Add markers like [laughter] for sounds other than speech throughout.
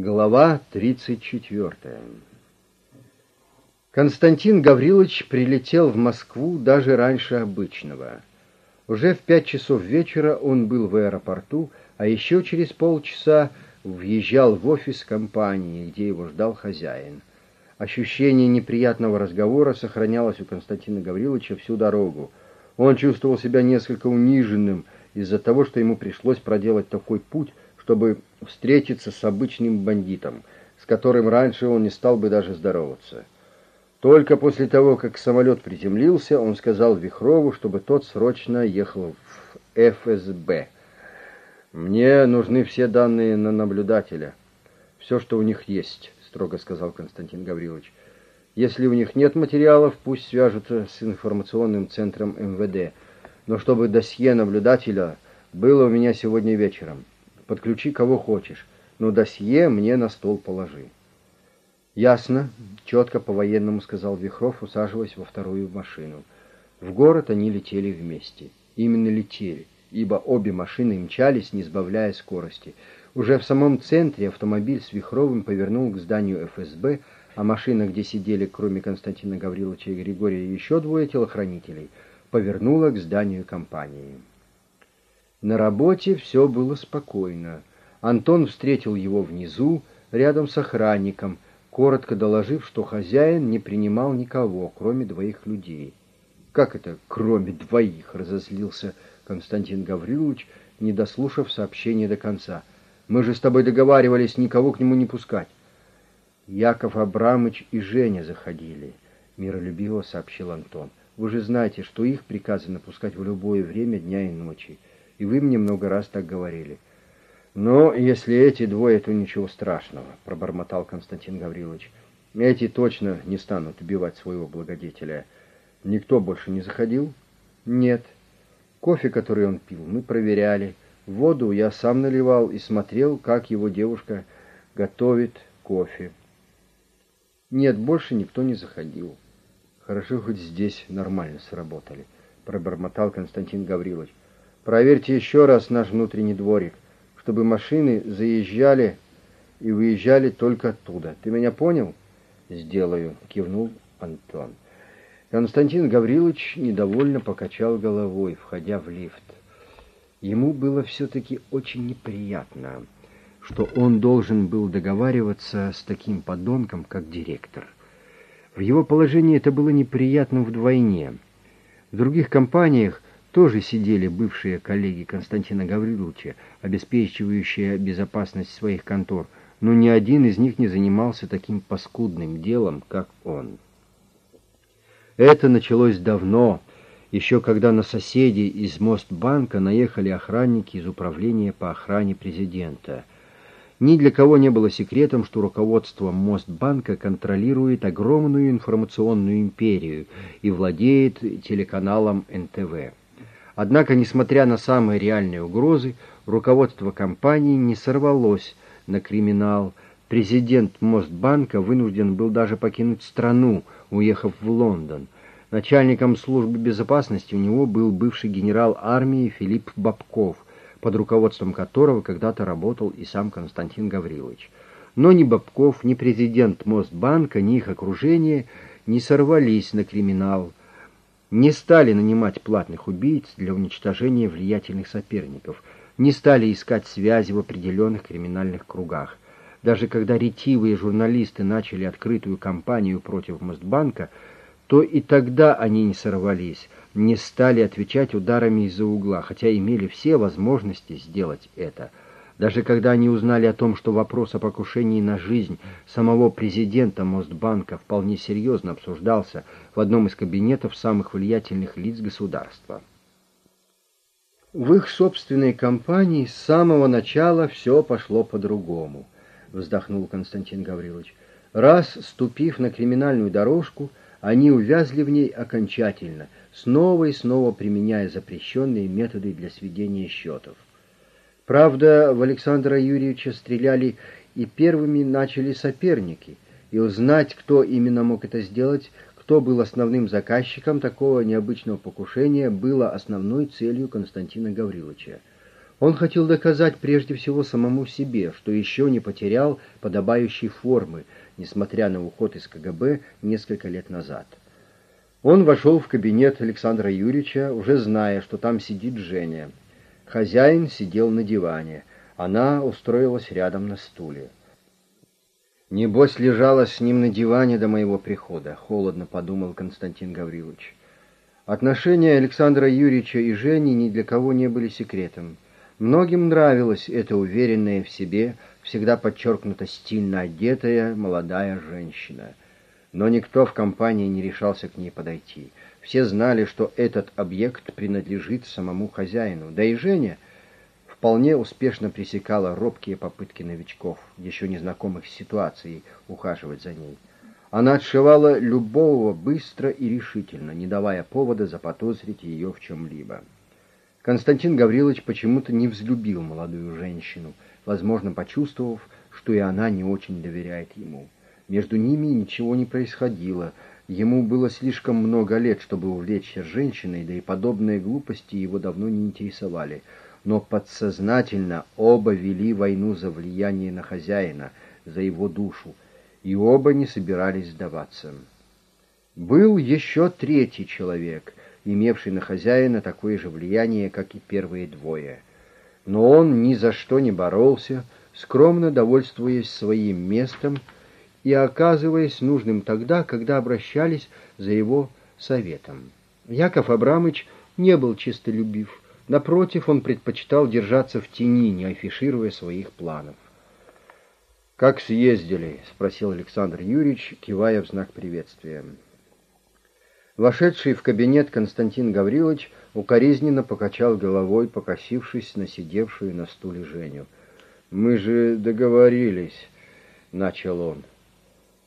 Глава 34 Константин Гаврилович прилетел в Москву даже раньше обычного. Уже в пять часов вечера он был в аэропорту, а еще через полчаса въезжал в офис компании, где его ждал хозяин. Ощущение неприятного разговора сохранялось у Константина Гавриловича всю дорогу. Он чувствовал себя несколько униженным из-за того, что ему пришлось проделать такой путь, чтобы встретиться с обычным бандитом, с которым раньше он не стал бы даже здороваться. Только после того, как самолет приземлился, он сказал Вихрову, чтобы тот срочно ехал в ФСБ. «Мне нужны все данные на наблюдателя. Все, что у них есть», — строго сказал Константин Гаврилович. «Если у них нет материалов, пусть свяжутся с информационным центром МВД. Но чтобы досье наблюдателя было у меня сегодня вечером» подключи кого хочешь, но досье мне на стол положи. Ясно, четко по-военному сказал Вихров, усаживаясь во вторую машину. В город они летели вместе. Именно летели, ибо обе машины мчались, не сбавляя скорости. Уже в самом центре автомобиль с Вихровым повернул к зданию ФСБ, а машина, где сидели, кроме Константина Гавриловича и Григория, еще двое телохранителей, повернула к зданию компании. На работе все было спокойно. Антон встретил его внизу, рядом с охранником, коротко доложив, что хозяин не принимал никого, кроме двоих людей. «Как это «кроме двоих»?» — разозлился Константин Гаврилович, не дослушав сообщение до конца. «Мы же с тобой договаривались никого к нему не пускать». «Яков Абрамыч и Женя заходили», — миролюбиво сообщил Антон. «Вы же знаете, что их приказано пускать в любое время дня и ночи и вы мне много раз так говорили. Но если эти двое, то ничего страшного, пробормотал Константин Гаврилович. Эти точно не станут убивать своего благодетеля. Никто больше не заходил? Нет. Кофе, который он пил, мы проверяли. Воду я сам наливал и смотрел, как его девушка готовит кофе. Нет, больше никто не заходил. Хорошо, хоть здесь нормально сработали, пробормотал Константин Гаврилович. Проверьте еще раз наш внутренний дворик, чтобы машины заезжали и выезжали только оттуда. Ты меня понял? Сделаю, кивнул Антон. Константин Гаврилович недовольно покачал головой, входя в лифт. Ему было все-таки очень неприятно, что он должен был договариваться с таким подонком, как директор. В его положении это было неприятно вдвойне. В других компаниях тоже сидели бывшие коллеги Константина Гавриловича, обеспечивающие безопасность своих контор, но ни один из них не занимался таким паскудным делом, как он. Это началось давно, еще когда на соседей из Мостбанка наехали охранники из управления по охране президента. Ни для кого не было секретом, что руководство Мостбанка контролирует огромную информационную империю и владеет телеканалом НТВ. Однако, несмотря на самые реальные угрозы, руководство компании не сорвалось на криминал. Президент Мостбанка вынужден был даже покинуть страну, уехав в Лондон. Начальником службы безопасности у него был бывший генерал армии Филипп Бабков, под руководством которого когда-то работал и сам Константин Гаврилович. Но ни Бабков, ни президент Мостбанка, ни их окружение не сорвались на криминал не стали нанимать платных убийц для уничтожения влиятельных соперников, не стали искать связи в определенных криминальных кругах. Даже когда ретивые журналисты начали открытую кампанию против Мостбанка, то и тогда они не сорвались, не стали отвечать ударами из-за угла, хотя имели все возможности сделать это – даже когда они узнали о том, что вопрос о покушении на жизнь самого президента Мостбанка вполне серьезно обсуждался в одном из кабинетов самых влиятельных лиц государства. В их собственной компании с самого начала все пошло по-другому, вздохнул Константин Гаврилович. Раз ступив на криминальную дорожку, они увязли в ней окончательно, снова и снова применяя запрещенные методы для сведения счетов. Правда, в Александра Юрьевича стреляли и первыми начали соперники, и узнать, кто именно мог это сделать, кто был основным заказчиком такого необычного покушения, было основной целью Константина Гавриловича. Он хотел доказать прежде всего самому себе, что еще не потерял подобающей формы, несмотря на уход из КГБ несколько лет назад. Он вошел в кабинет Александра Юрьевича, уже зная, что там сидит Женя. Хозяин сидел на диване, она устроилась рядом на стуле. «Небось, лежала с ним на диване до моего прихода», — холодно подумал Константин Гаврилович. Отношения Александра Юрьевича и Жени ни для кого не были секретом. Многим нравилась эта уверенная в себе, всегда подчеркнуто стильно одетая молодая женщина. Но никто в компании не решался к ней подойти. Все знали, что этот объект принадлежит самому хозяину. Да и Женя вполне успешно пресекала робкие попытки новичков, еще незнакомых с ситуацией, ухаживать за ней. Она отшивала любого быстро и решительно, не давая повода заподозрить ее в чем-либо. Константин Гаврилович почему-то не взлюбил молодую женщину, возможно, почувствовав, что и она не очень доверяет ему. Между ними ничего не происходило. Ему было слишком много лет, чтобы увлечься женщиной, да и подобные глупости его давно не интересовали. Но подсознательно оба вели войну за влияние на хозяина, за его душу, и оба не собирались сдаваться. Был еще третий человек, имевший на хозяина такое же влияние, как и первые двое. Но он ни за что не боролся, скромно довольствуясь своим местом и оказываясь нужным тогда, когда обращались за его советом. Яков Абрамович не был чистолюбив. Напротив, он предпочитал держаться в тени, не афишируя своих планов. «Как съездили?» — спросил Александр Юрьевич, кивая в знак приветствия. Вошедший в кабинет Константин Гаврилович укоризненно покачал головой, покосившись на сидевшую на стуле Женю. «Мы же договорились», — начал он.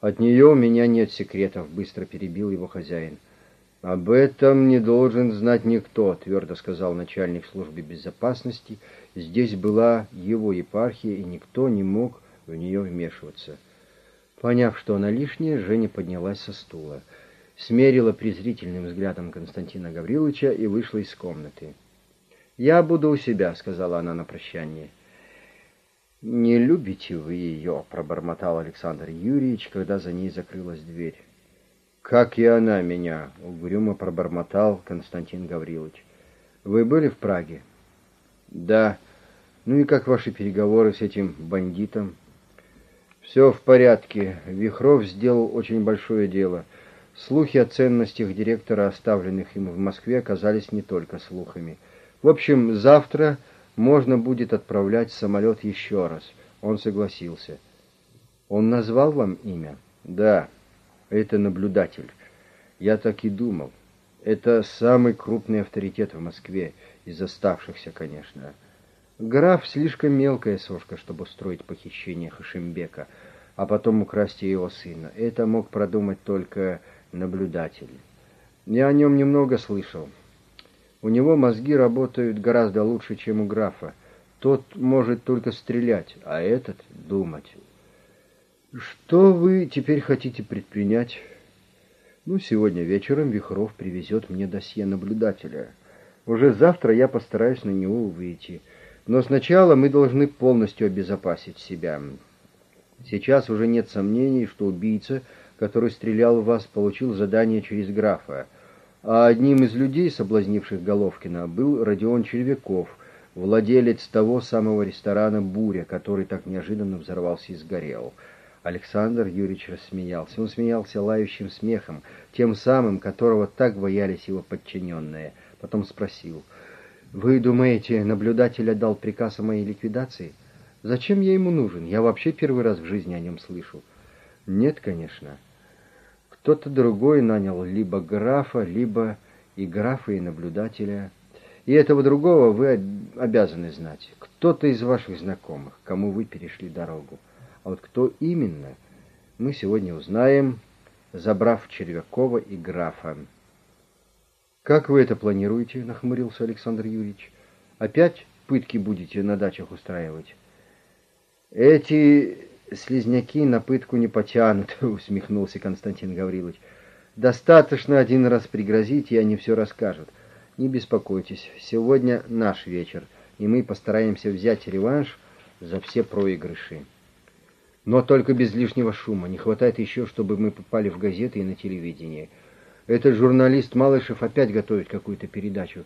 «От нее у меня нет секретов», — быстро перебил его хозяин. «Об этом не должен знать никто», — твердо сказал начальник службы безопасности. Здесь была его епархия, и никто не мог в нее вмешиваться. Поняв, что она лишняя, Женя поднялась со стула смерила презрительным взглядом Константина Гавриловича и вышла из комнаты. «Я буду у себя», — сказала она на прощание. «Не любите вы ее», — пробормотал Александр Юрьевич, когда за ней закрылась дверь. «Как и она меня», — угрюмо пробормотал Константин Гаврилович. «Вы были в Праге?» «Да. Ну и как ваши переговоры с этим бандитом?» «Все в порядке. Вихров сделал очень большое дело». Слухи о ценностях директора, оставленных им в Москве, оказались не только слухами. В общем, завтра можно будет отправлять самолет еще раз. Он согласился. Он назвал вам имя? Да, это наблюдатель. Я так и думал. Это самый крупный авторитет в Москве, из оставшихся, конечно. Граф слишком мелкая сошка, чтобы устроить похищение Хашимбека, а потом украсть его сына. Это мог продумать только наблюдатель. Я о нем немного слышал. У него мозги работают гораздо лучше, чем у графа. Тот может только стрелять, а этот — думать. Что вы теперь хотите предпринять? Ну, сегодня вечером Вихров привезет мне досье наблюдателя. Уже завтра я постараюсь на него выйти. Но сначала мы должны полностью обезопасить себя. Сейчас уже нет сомнений, что убийца — который стрелял в вас, получил задание через графа. А одним из людей, соблазнивших Головкина, был Родион Червяков, владелец того самого ресторана «Буря», который так неожиданно взорвался и сгорел. Александр Юрьевич рассмеялся. Он смеялся лающим смехом, тем самым, которого так боялись его подчиненные. Потом спросил, «Вы думаете, наблюдатель отдал приказ о моей ликвидации? Зачем я ему нужен? Я вообще первый раз в жизни о нем слышу». «Нет, конечно». Кто-то другой нанял либо графа, либо и графа, и наблюдателя. И этого другого вы обязаны знать. Кто-то из ваших знакомых, кому вы перешли дорогу. А вот кто именно, мы сегодня узнаем, забрав Червякова и графа. «Как вы это планируете?» — нахмурился Александр Юрьевич. «Опять пытки будете на дачах устраивать?» «Эти слизняки на пытку не потянут, [laughs] усмехнулся Константин Гаврилович. Достаточно один раз пригрозить, и они все расскажут. Не беспокойтесь, сегодня наш вечер. и мы постараемся взять реванш за все проигрыши. Но только без лишнего шума. Не хватает еще, чтобы мы попали в газеты и на телевидение. Этот журналист Малышев опять готовит какую-то передачу.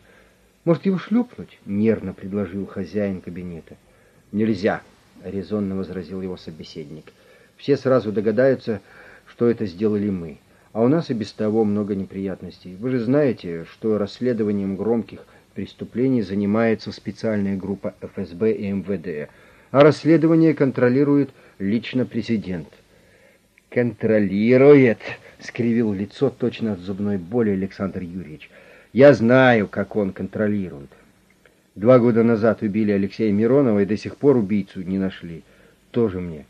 Может, его шлепнуть? Нервно предложил хозяин кабинета. Нельзя, резонно возразил его собеседник. Все сразу догадаются, что это сделали мы. А у нас и без того много неприятностей. Вы же знаете, что расследованием громких преступлений занимается специальная группа ФСБ и МВД, а расследование контролирует лично президент. «Контролирует!» — скривил лицо точно от зубной боли Александр Юрьевич. «Я знаю, как он контролирует. Два года назад убили Алексея Миронова и до сих пор убийцу не нашли. Тоже мне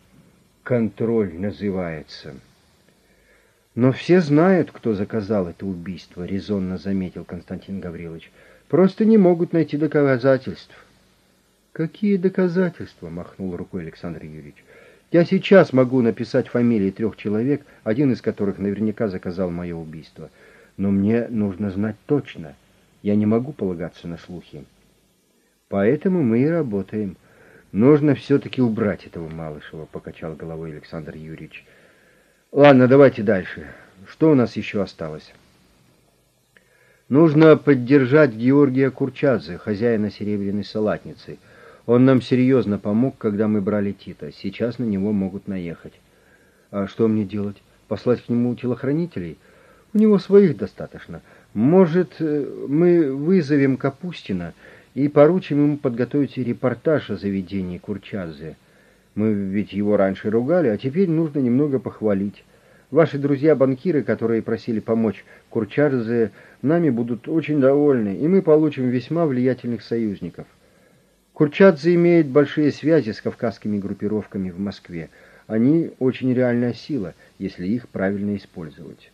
контроль называется». «Но все знают, кто заказал это убийство», — резонно заметил Константин Гаврилович. «Просто не могут найти доказательств». «Какие доказательства?» — махнул рукой Александр Юрьевич. «Я сейчас могу написать фамилии трех человек, один из которых наверняка заказал мое убийство. Но мне нужно знать точно. Я не могу полагаться на слухи. Поэтому мы и работаем. Нужно все-таки убрать этого Малышева», — покачал головой Александр Юрьевич. Ладно, давайте дальше. Что у нас еще осталось? Нужно поддержать Георгия Курчадзе, хозяина серебряной салатницы. Он нам серьезно помог, когда мы брали Тита. Сейчас на него могут наехать. А что мне делать? Послать к нему телохранителей? У него своих достаточно. Может, э, мы вызовем Капустина и поручим ему подготовить репортаж о заведении Курчадзе. Мы ведь его раньше ругали, а теперь нужно немного похвалить. Ваши друзья-банкиры, которые просили помочь Курчарзе, нами будут очень довольны, и мы получим весьма влиятельных союзников. Курчадзе имеет большие связи с кавказскими группировками в Москве. Они очень реальная сила, если их правильно использовать.